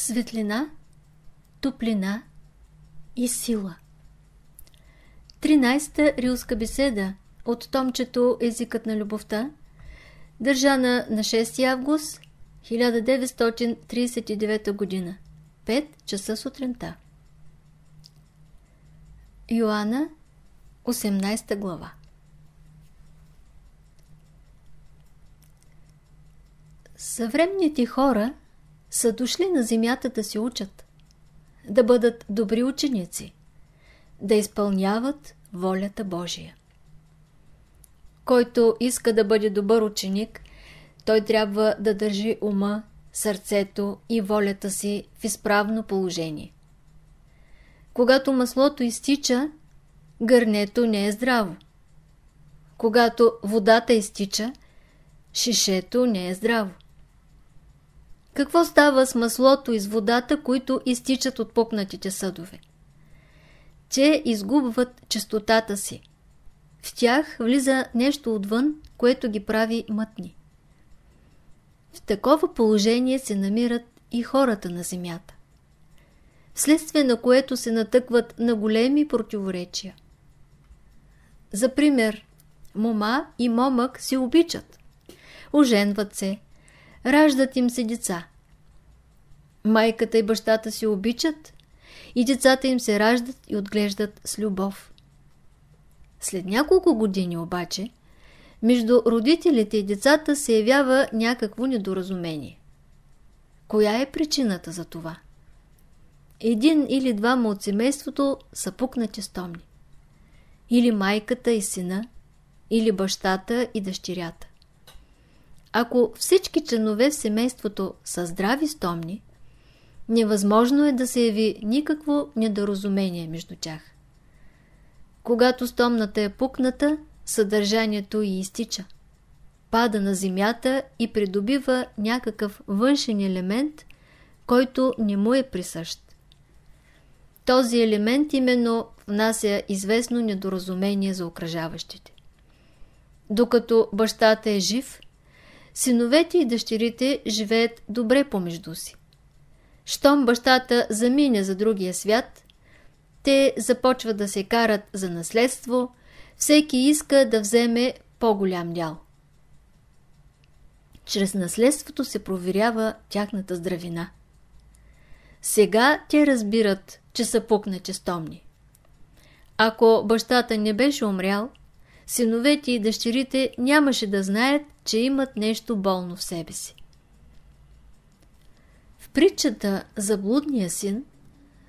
Светлина, топлина и сила 13-та рилска беседа от томчето Езикът на любовта, държана на 6 август 1939 година, 5 часа сутринта. Йоанна, 18 глава Съвременните хора са дошли на земята да се учат, да бъдат добри ученици, да изпълняват волята Божия. Който иска да бъде добър ученик, той трябва да държи ума, сърцето и волята си в изправно положение. Когато маслото изтича, гърнето не е здраво. Когато водата изтича, шишето не е здраво. Какво става с маслото и с водата, които изтичат от пукнатите съдове? Те изгубват чистотата си. В тях влиза нещо отвън, което ги прави мътни. В такова положение се намират и хората на земята. Вследствие на което се натъкват на големи противоречия. За пример, мома и момък се обичат. Оженват се, раждат им се деца. Майката и бащата се обичат и децата им се раждат и отглеждат с любов. След няколко години обаче, между родителите и децата се явява някакво недоразумение. Коя е причината за това? Един или двама от семейството са пукнати стомни. Или майката и сина, или бащата и дъщерята. Ако всички членове в семейството са здрави стомни, невъзможно е да се яви никакво недоразумение между тях. Когато стомната е пукната, съдържанието и изтича. Пада на земята и придобива някакъв външен елемент, който не му е присъщ. Този елемент именно внася известно недоразумение за окръжаващите. Докато бащата е жив – Синовете и дъщерите живеят добре помежду си. Щом бащата замине за другия свят, те започват да се карат за наследство, всеки иска да вземе по-голям дял. Чрез наследството се проверява тяхната здравина. Сега те разбират, че са пукнати стомни. Ако бащата не беше умрял, синовете и дъщерите нямаше да знаят, че имат нещо болно в себе си. В притчата за блудния син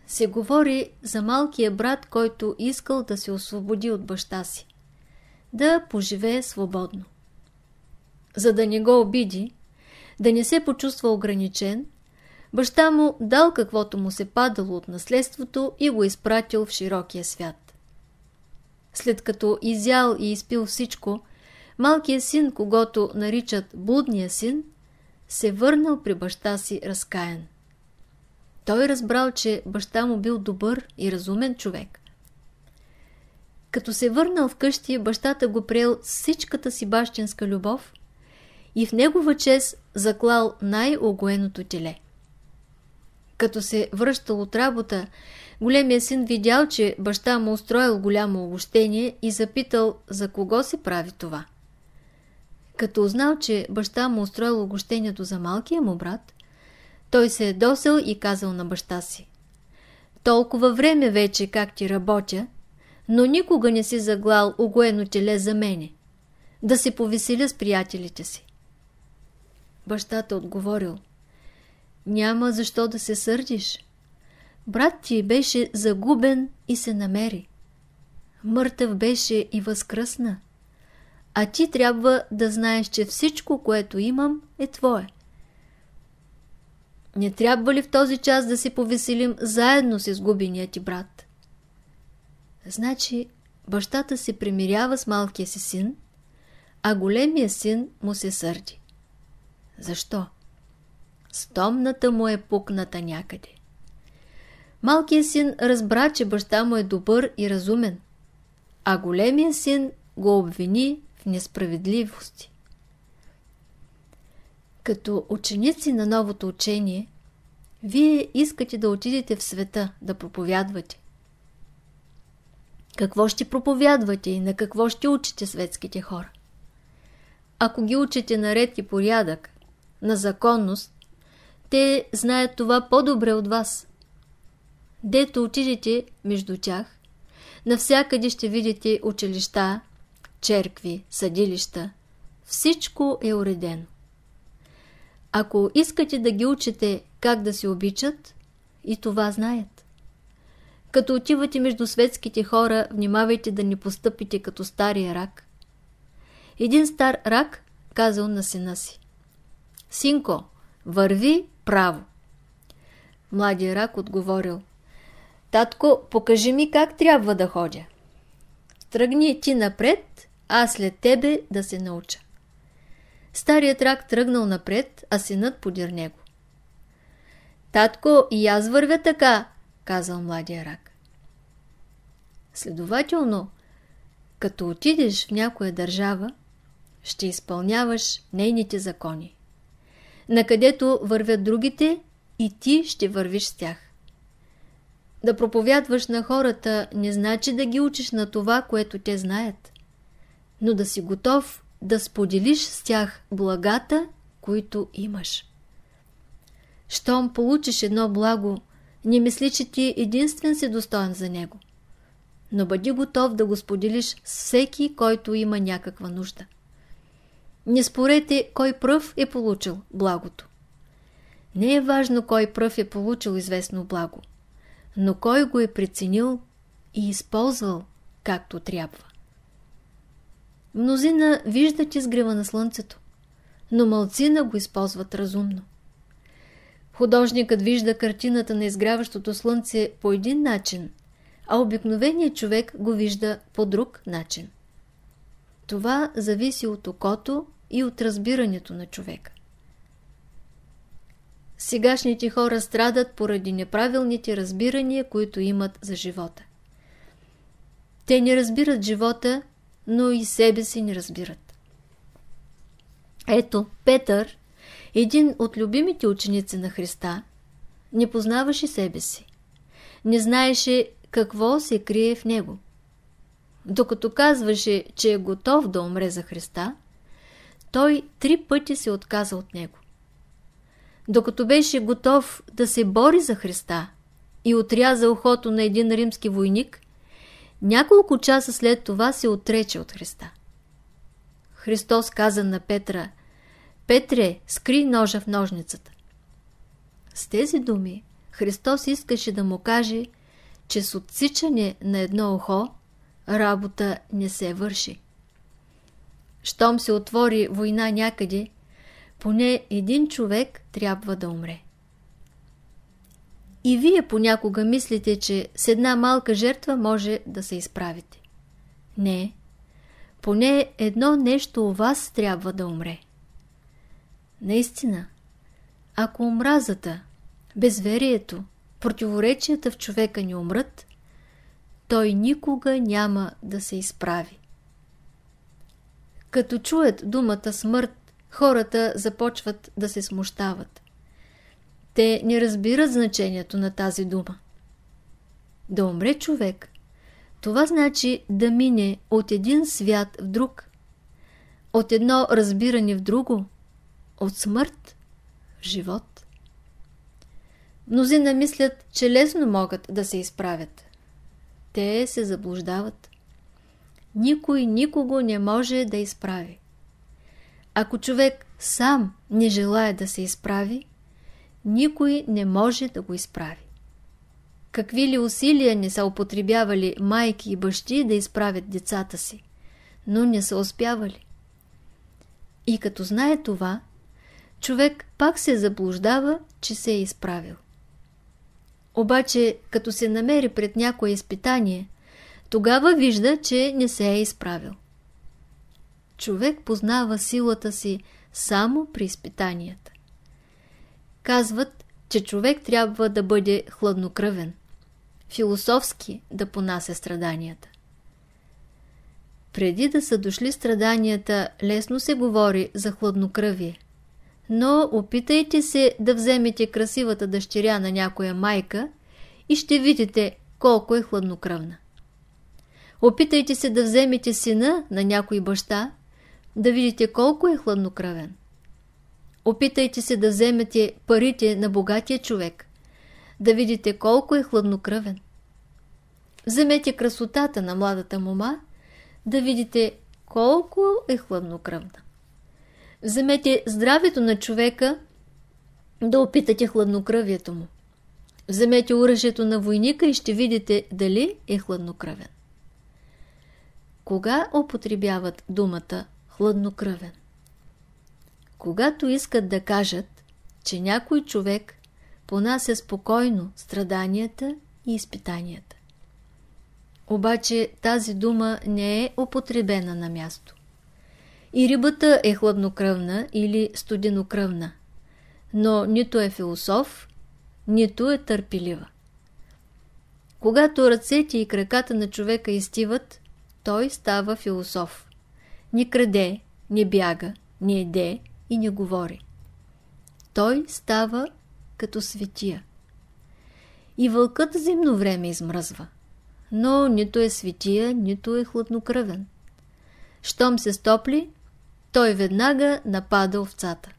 се говори за малкия брат, който искал да се освободи от баща си, да поживее свободно. За да не го обиди, да не се почувства ограничен, баща му дал каквото му се падало от наследството и го изпратил в широкия свят. След като изял и изпил всичко, малкият син, когато наричат блудния син, се върнал при баща си разкаян. Той разбрал, че баща му бил добър и разумен човек. Като се върнал вкъщи, бащата го приел всичката си бащинска любов и в негова чест заклал най-огоеното теле. Като се връщал от работа, големия син видял, че баща му устроил голямо огощение и запитал за кого се прави това. Като узнал, че баща му устроил огощението за малкия му брат, той се е досел и казал на баща си. Толкова време вече как ти работя, но никога не си заглал огоено теле за мене. Да се повеселя с приятелите си. Бащата отговорил. Няма защо да се сърдиш. Брат ти беше загубен и се намери. Мъртъв беше и възкръсна. А ти трябва да знаеш, че всичко, което имам, е твое. Не трябва ли в този час да се повеселим заедно с изгубения ти брат? Значи, бащата се примирява с малкия си син, а големия син му се сърди. Защо? Стомната му е пукната някъде. Малкият син разбра, че баща му е добър и разумен, а големия син го обвини в несправедливости. Като ученици на новото учение, Вие искате да отидете в света, да проповядвате. Какво ще проповядвате и на какво ще учите светските хора? Ако ги учите на ред и порядък, на законност, те знаят това по-добре от вас. Дето отидете между тях, навсякъде ще видите училища, черкви, съдилища. Всичко е уредено. Ако искате да ги учите как да се обичат, и това знаят. Като отивате между светските хора, внимавайте да не постъпите като стария рак. Един стар рак казал на сина си. Синко, върви право. Младия рак отговорил. Татко, покажи ми как трябва да ходя. Тръгни ти напред, а след тебе да се науча. Старият рак тръгнал напред, а синът подир него. Татко, и аз вървя така, казал младия рак. Следователно, като отидеш в някоя държава, ще изпълняваш нейните закони. Накъдето вървят другите, и ти ще вървиш с тях. Да проповядваш на хората не значи да ги учиш на това, което те знаят, но да си готов да споделиш с тях благата, които имаш. Щом получиш едно благо, не мисли, че ти единствен си достоен за него. Но бъди готов да го споделиш с всеки, който има някаква нужда. Не спорете кой пръв е получил благото. Не е важно кой пръв е получил известно благо, но кой го е преценил и използвал както трябва. Мнозина виждат изгрева на слънцето, но малцина го използват разумно. Художникът вижда картината на изгряващото слънце по един начин, а обикновеният човек го вижда по друг начин. Това зависи от окото и от разбирането на човека. Сегашните хора страдат поради неправилните разбирания, които имат за живота. Те не разбират живота, но и себе си не разбират. Ето, Петър, един от любимите ученици на Христа, не познаваше себе си. Не знаеше какво се крие в него. Докато казваше, че е готов да умре за Христа, той три пъти се отказа от него. Докато беше готов да се бори за Христа и отряза ухото на един римски войник, няколко часа след това се отрече от Христа. Христос каза на Петра, Петре, скри ножа в ножницата. С тези думи Христос искаше да му каже, че с отсичане на едно ухо работа не се върши. Щом се отвори война някъде, поне един човек трябва да умре. И вие понякога мислите, че с една малка жертва може да се изправите. Не, поне едно нещо у вас трябва да умре. Наистина, ако омразата, безверието, противоречията в човека ни умрат, той никога няма да се изправи. Като чуят думата смърт, хората започват да се смущават. Те не разбират значението на тази дума. Да умре човек, това значи да мине от един свят в друг, от едно разбиране в друго, от смърт в живот. Мнозина мислят, че лесно могат да се изправят. Те се заблуждават. Никой никого не може да изправи. Ако човек сам не желая да се изправи, никой не може да го изправи. Какви ли усилия не са употребявали майки и бащи да изправят децата си, но не са успявали. И като знае това, човек пак се заблуждава, че се е изправил. Обаче, като се намери пред някое изпитание, тогава вижда, че не се е изправил. Човек познава силата си само при изпитанията. Казват, че човек трябва да бъде хладнокръвен, философски да понася страданията. Преди да са дошли страданията, лесно се говори за хладнокръвие, но опитайте се да вземете красивата дъщеря на някоя майка и ще видите колко е хладнокръвна. Опитайте се да вземете сина на някой баща, да видите колко е хладнокръвен. Опитайте се да вземете парите на богатия човек, да видите колко е хладнокръвен. Вземете красотата на младата мома, да видите колко е хладнокръвна. Вземете здравето на човека, да опитате хладнокръвието му. Вземете оръжието на войника и ще видите дали е хладнокръвен. Кога употребяват думата хладнокръвен? Когато искат да кажат, че някой човек понася спокойно страданията и изпитанията. Обаче тази дума не е употребена на място. И рибата е хладнокръвна или студенокръвна, но нито е философ, нито е търпелива. Когато ръцете и краката на човека изтиват, той става философ. Не краде, не бяга, не еде и не говори. Той става като светия. И вълкът зимно време измръзва, но нито е светия, нито е хладнокръвен. Щом се стопли, той веднага напада овцата.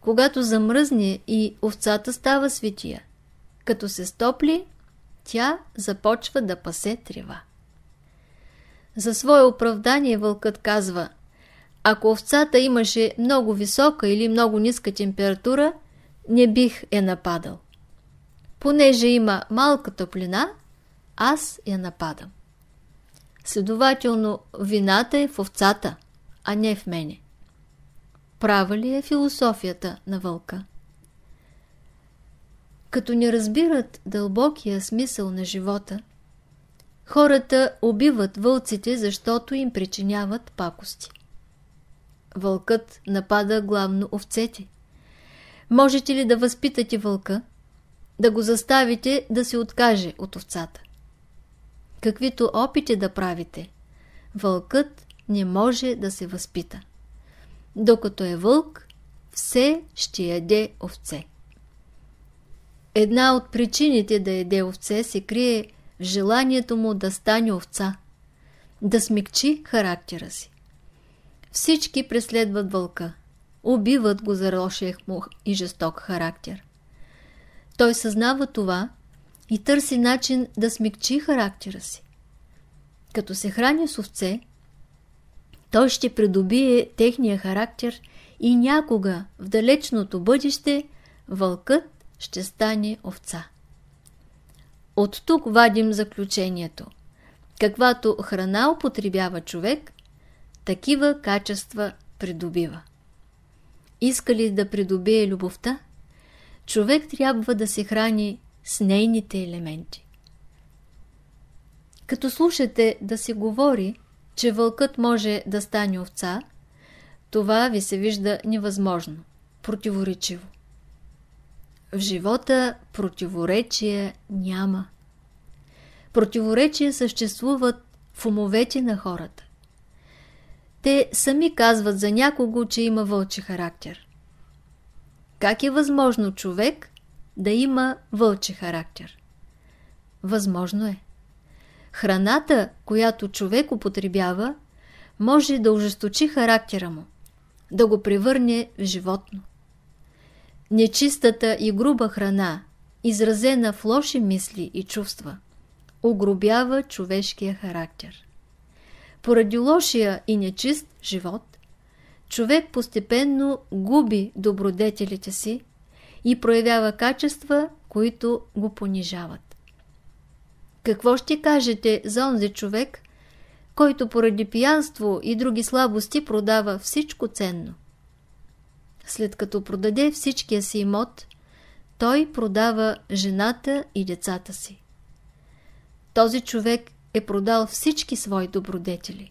Когато замръзне и овцата става светия, като се стопли, тя започва да пасе трева. За свое оправдание вълкът казва Ако овцата имаше много висока или много ниска температура, не бих я нападал. Понеже има малка топлина, аз я нападам. Следователно, вината е в овцата, а не в мене. Права ли е философията на вълка? Като не разбират дълбокия смисъл на живота, хората убиват вълците, защото им причиняват пакости. Вълкът напада главно овцете. Можете ли да възпитате вълка? Да го заставите да се откаже от овцата. Каквито опити да правите, вълкът не може да се възпита. Докато е вълк, все ще яде овце. Една от причините да яде овце се крие желанието му да стане овца, да смекчи характера си. Всички преследват вълка, убиват го за лошия му и жесток характер. Той съзнава това и търси начин да смекчи характера си. Като се храни с овце, той ще придобие техния характер и някога в далечното бъдеще вълкът ще стане овца. От тук вадим заключението. Каквато храна употребява човек, такива качества придобива. Иска ли да придобие любовта, човек трябва да се храни с нейните елементи. Като слушате да се говори, че вълкът може да стане овца, това ви се вижда невъзможно, противоречиво. В живота противоречия няма. Противоречия съществуват в умовете на хората. Те сами казват за някого, че има вълчи характер. Как е възможно човек да има вълчи характер? Възможно е. Храната, която човек употребява, може да ожесточи характера му, да го превърне в животно. Нечистата и груба храна, изразена в лоши мисли и чувства, огробява човешкия характер. Поради лошия и нечист живот, човек постепенно губи добродетелите си и проявява качества, които го понижават. Какво ще кажете за онзи човек, който поради пиянство и други слабости продава всичко ценно? След като продаде всичкия си имот, той продава жената и децата си. Този човек е продал всички свои добродетели.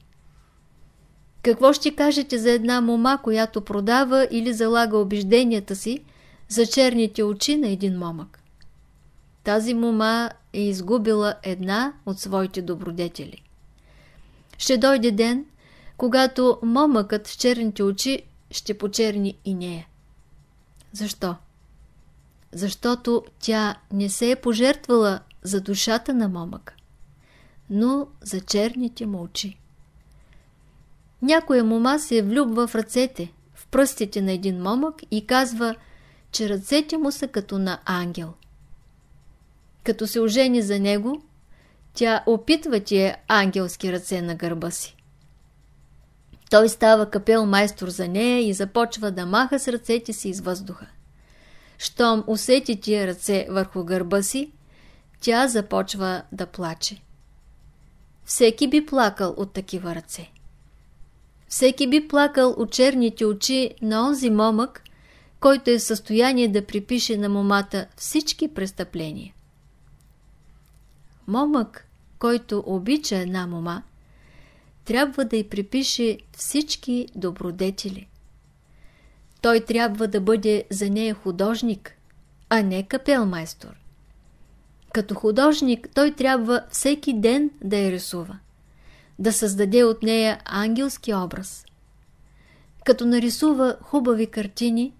Какво ще кажете за една мома, която продава или залага убежденията си за черните очи на един момък? Тази мома е изгубила една от своите добродетели. Ще дойде ден, когато момъкът с черните очи ще почерни и нея. Защо? Защото тя не се е пожертвала за душата на момъка, но за черните му очи. Някоя мома се влюбва в ръцете, в пръстите на един момък и казва, че ръцете му са като на ангел. Като се ожени за него, тя опитва тия ангелски ръце на гърба си. Той става капел майстор за нея и започва да маха с ръцете си из въздуха. Щом усети тия ръце върху гърба си, тя започва да плаче. Всеки би плакал от такива ръце. Всеки би плакал от черните очи на онзи момък, който е в състояние да припише на момата всички престъпления. Момък, който обича една мома, трябва да й припише всички добродетели. Той трябва да бъде за нея художник, а не капелмайстор. Като художник той трябва всеки ден да я рисува, да създаде от нея ангелски образ. Като нарисува хубави картини,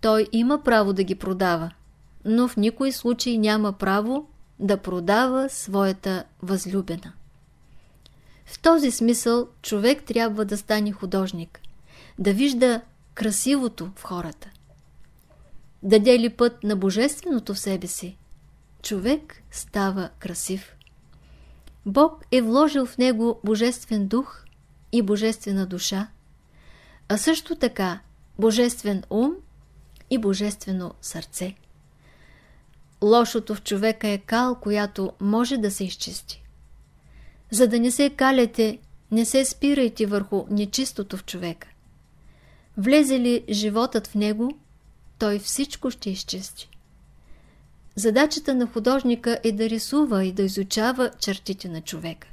той има право да ги продава, но в никой случай няма право да продава своята възлюбена. В този смисъл човек трябва да стане художник, да вижда красивото в хората. Да дели път на божественото в себе си, човек става красив. Бог е вложил в него божествен дух и божествена душа, а също така божествен ум и божествено сърце. Лошото в човека е кал, която може да се изчисти. За да не се калете, не се спирайте върху нечистото в човека. Влезе ли животът в него, той всичко ще изчисти. Задачата на художника е да рисува и да изучава чертите на човека.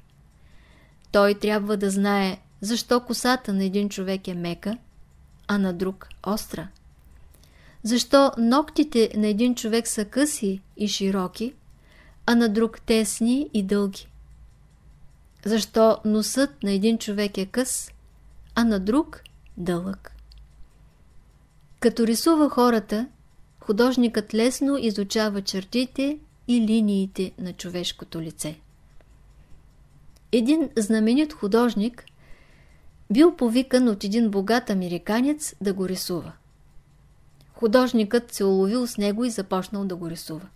Той трябва да знае защо косата на един човек е мека, а на друг остра. Защо ногтите на един човек са къси и широки, а на друг тесни и дълги. Защо носът на един човек е къс, а на друг дълъг. Като рисува хората, художникът лесно изучава чертите и линиите на човешкото лице. Един знаменит художник бил повикан от един богат американец да го рисува. Художникът се уловил с него и започнал да го рисува.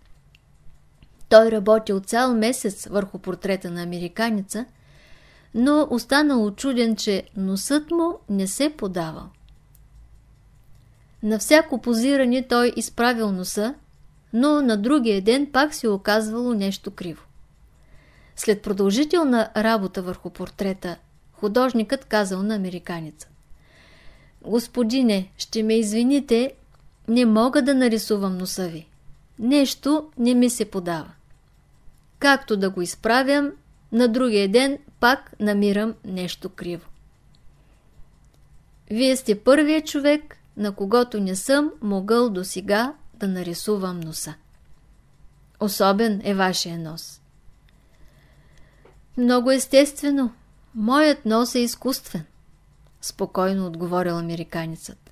Той работил цял месец върху портрета на американеца, но останал очуден, че носът му не се подавал. На всяко позиране той изправил носа, но на другия ден пак се оказвало нещо криво. След продължителна работа върху портрета, художникът казал на американеца. Господине, ще ме извините, не мога да нарисувам носа ви. Нещо не ми се подава. Както да го изправям, на другия ден пак намирам нещо криво. Вие сте първият човек, на когото не съм могъл до сега да нарисувам носа. Особен е вашия нос. Много естествено. Моят нос е изкуствен, спокойно отговорил американецът.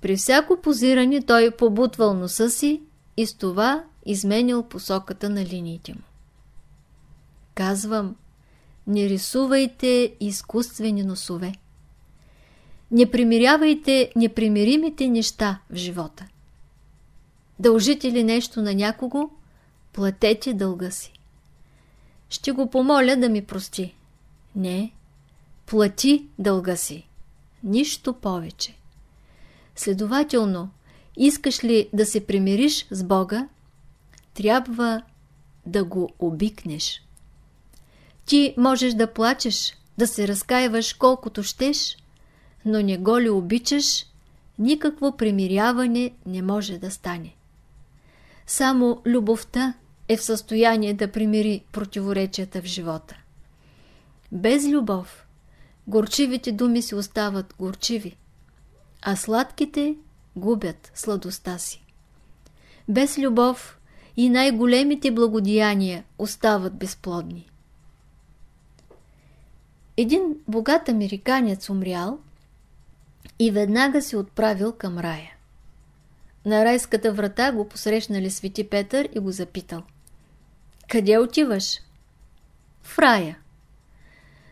При всяко позиране той побутвал носа си и с това изменил посоката на линиите му. Казвам, не рисувайте изкуствени носове. Не примирявайте непримиримите неща в живота. Дължите ли нещо на някого, платете дълга си. Ще го помоля да ми прости. Не, плати дълга си. Нищо повече. Следователно, искаш ли да се примириш с Бога, трябва да го обикнеш. Ти можеш да плачеш, да се разкаиваш колкото щеш, но не го ли обичаш, никакво примиряване не може да стане. Само любовта е в състояние да примири противоречията в живота. Без любов горчивите думи си остават горчиви, а сладките губят сладостта си. Без любов и най-големите благодеяния остават безплодни. Един богат американец умрял и веднага се отправил към рая. на райската врата го посрещнали свети Петър и го запитал. Къде отиваш? В рая.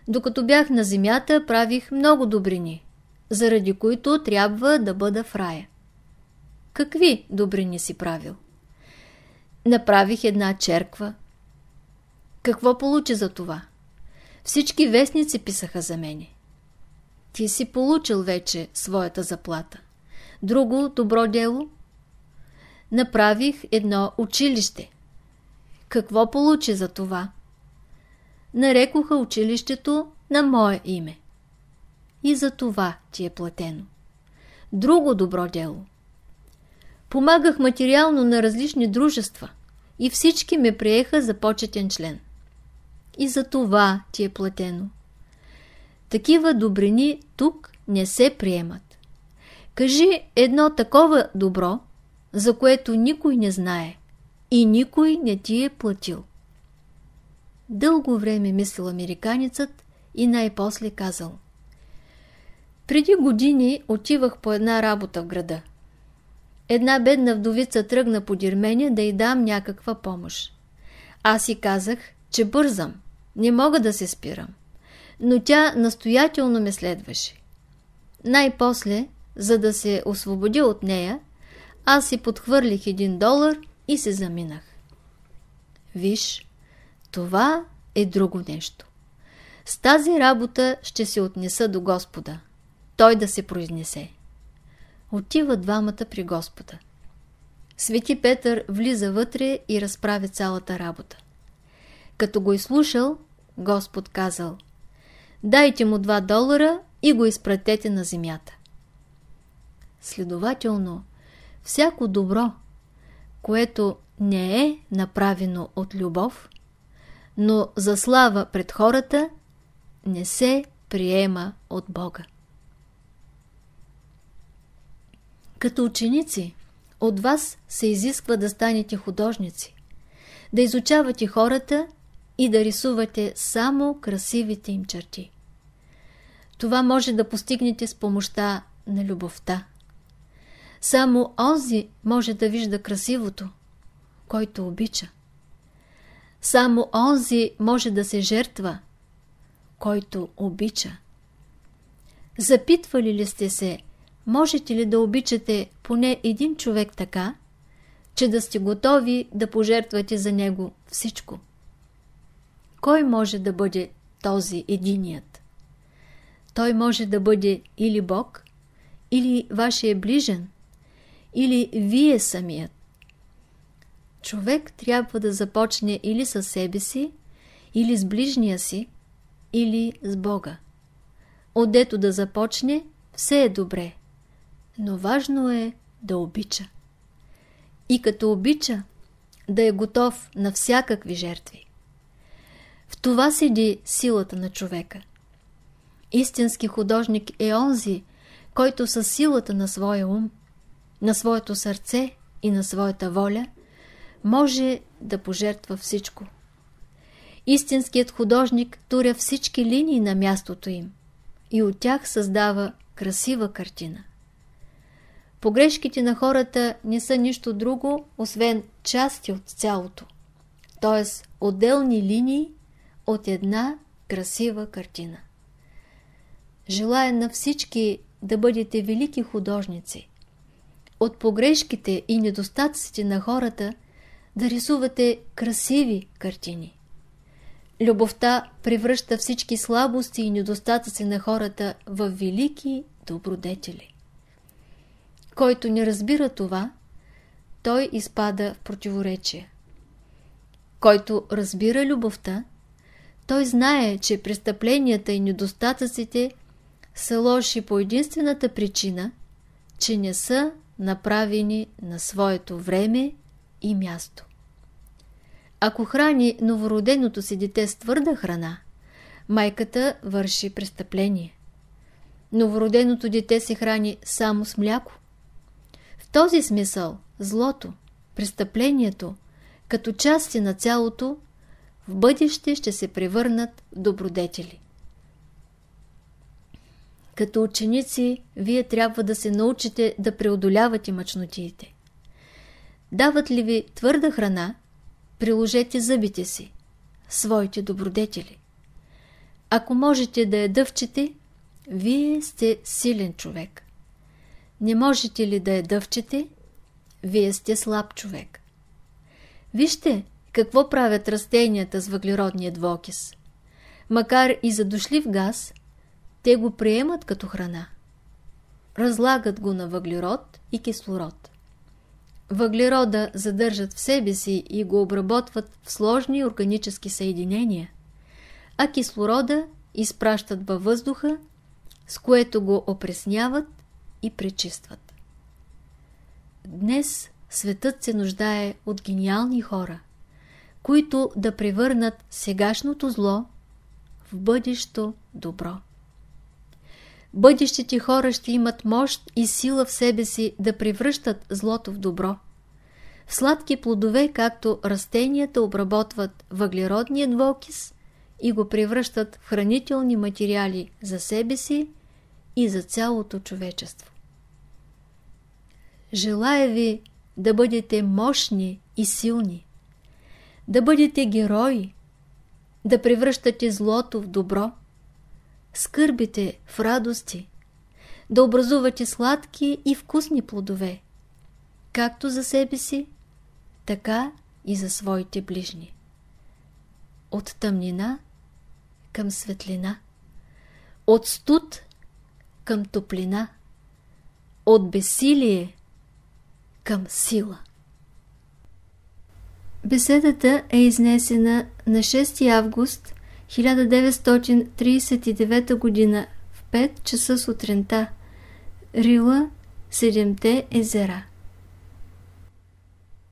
Докато бях на земята, правих много добрини, заради които трябва да бъда в рая. Какви добрини си правил? Направих една черква. Какво получи за това? Всички вестници писаха за мене. Ти си получил вече своята заплата. Друго добро дело? Направих едно училище. Какво получи за това? Нарекоха училището на мое име. И за това ти е платено. Друго добро дело. Помагах материално на различни дружества и всички ме приеха за почетен член. И за това ти е платено. Такива добрини тук не се приемат. Кажи едно такова добро, за което никой не знае и никой не ти е платил. Дълго време мислил американецът и най-после казал. Преди години отивах по една работа в града. Една бедна вдовица тръгна по Дирменя да й дам някаква помощ. Аз си казах, че бързам, не мога да се спирам. Но тя настоятелно ме следваше. Най-после, за да се освободя от нея, аз си подхвърлих един долар и се заминах. Виж, това е друго нещо. С тази работа ще се отнеса до Господа. Той да се произнесе. Отива двамата при Господа. Свети Петър влиза вътре и разправя цялата работа. Като го изслушал, Господ казал Дайте му два долара и го изпратете на земята. Следователно, всяко добро, което не е направено от любов, но за слава пред хората, не се приема от Бога. Като ученици, от вас се изисква да станете художници, да изучавате хората и да рисувате само красивите им черти. Това може да постигнете с помощта на любовта. Само онзи може да вижда красивото, който обича. Само онзи може да се жертва, който обича. Запитвали ли сте се, можете ли да обичате поне един човек така, че да сте готови да пожертвате за него всичко? Кой може да бъде този единият? Той може да бъде или Бог, или вашия ближен, или вие самият. Човек трябва да започне или със себе си, или с ближния си, или с Бога. Отдето да започне, все е добре, но важно е да обича. И като обича, да е готов на всякакви жертви. В това седи силата на човека. Истински художник е онзи, който със силата на своя ум, на своето сърце и на своята воля може да пожертва всичко. Истинският художник туря всички линии на мястото им и от тях създава красива картина. Погрешките на хората не са нищо друго, освен части от цялото, т.е. отделни линии от една красива картина. Желая на всички да бъдете велики художници. От погрешките и недостатъците на хората да рисувате красиви картини. Любовта превръща всички слабости и недостатъци на хората в велики добродетели. Който не разбира това, той изпада в противоречие. Който разбира любовта, той знае, че престъпленията и недостатъците са лоши по единствената причина, че не са направени на своето време и място. Ако храни новороденото си дете с твърда храна, майката върши престъпление. Новороденото дете се храни само с мляко. В този смисъл злото, престъплението, като части на цялото, в бъдеще ще се превърнат в добродетели. Като ученици, вие трябва да се научите да преодолявате мъчнотиите. Дават ли ви твърда храна, приложете зъбите си, своите добродетели. Ако можете да я дъвчете, вие сте силен човек. Не можете ли да я дъвчете, вие сте слаб човек. Вижте какво правят растенията с въглеродния двокис. Макар и задушлив газ, те го приемат като храна. Разлагат го на въглерод и кислород. Въглерода задържат в себе си и го обработват в сложни органически съединения, а кислорода изпращат във въздуха, с което го опресняват и пречистват. Днес светът се нуждае от гениални хора, които да превърнат сегашното зло в бъдещо добро. Бъдещите хора ще имат мощ и сила в себе си да превръщат злото в добро. В сладки плодове, както растенията обработват въглеродния двокис и го превръщат в хранителни материали за себе си и за цялото човечество. Желая ви да бъдете мощни и силни, да бъдете герои, да превръщате злото в добро, скърбите в радости, да образувате сладки и вкусни плодове, както за себе си, така и за своите ближни. От тъмнина към светлина, от студ към топлина, от безсилие към сила. Беседата е изнесена на 6 август 1939 г. в 5 часа сутринта. Рила, Седемте езера.